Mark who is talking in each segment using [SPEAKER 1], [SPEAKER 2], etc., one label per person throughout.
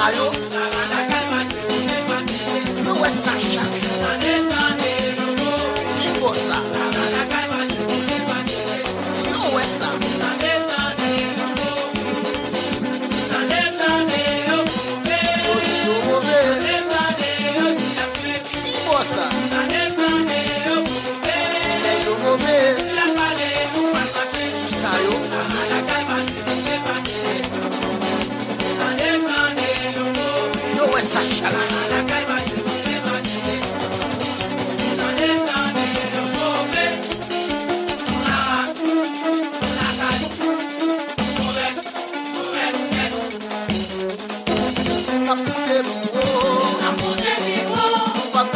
[SPEAKER 1] sa yo Nou wè sa chak Ibo sa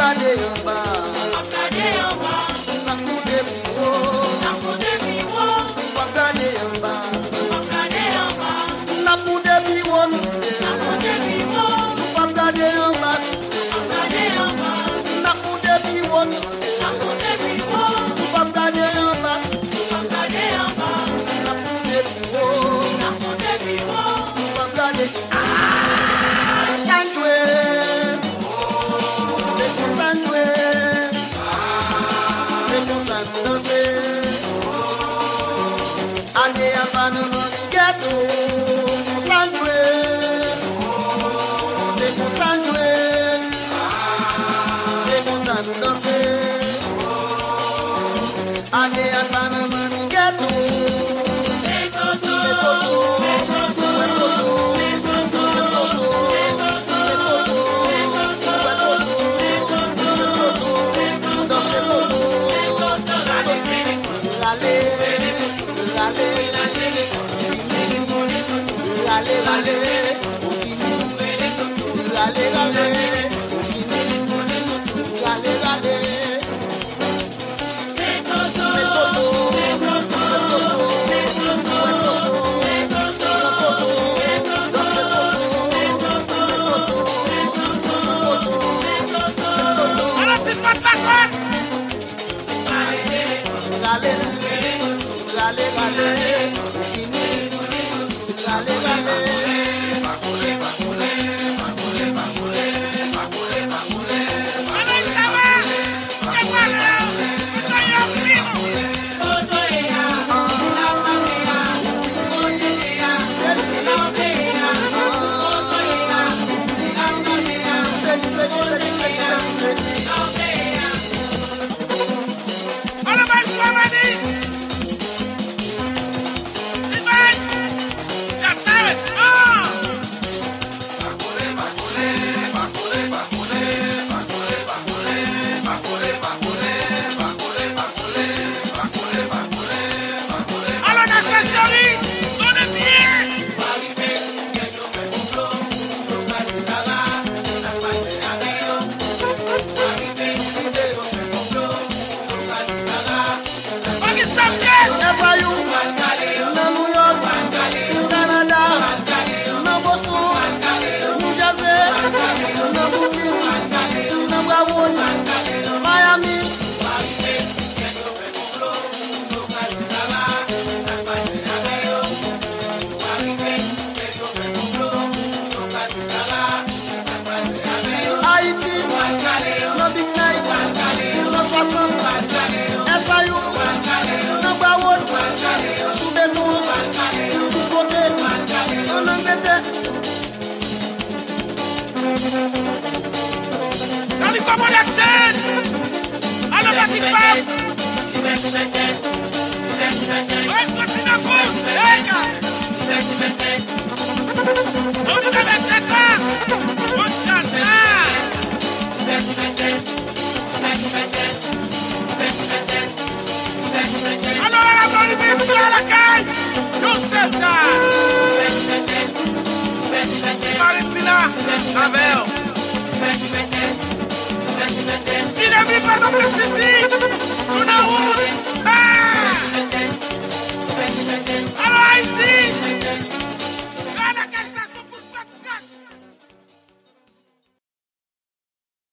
[SPEAKER 1] body, your. Ane a panu gâteau Hallelujah.
[SPEAKER 2] Paris, on est bien aqui faz. Vai, continua Il est mis par la Nous n'avons pas.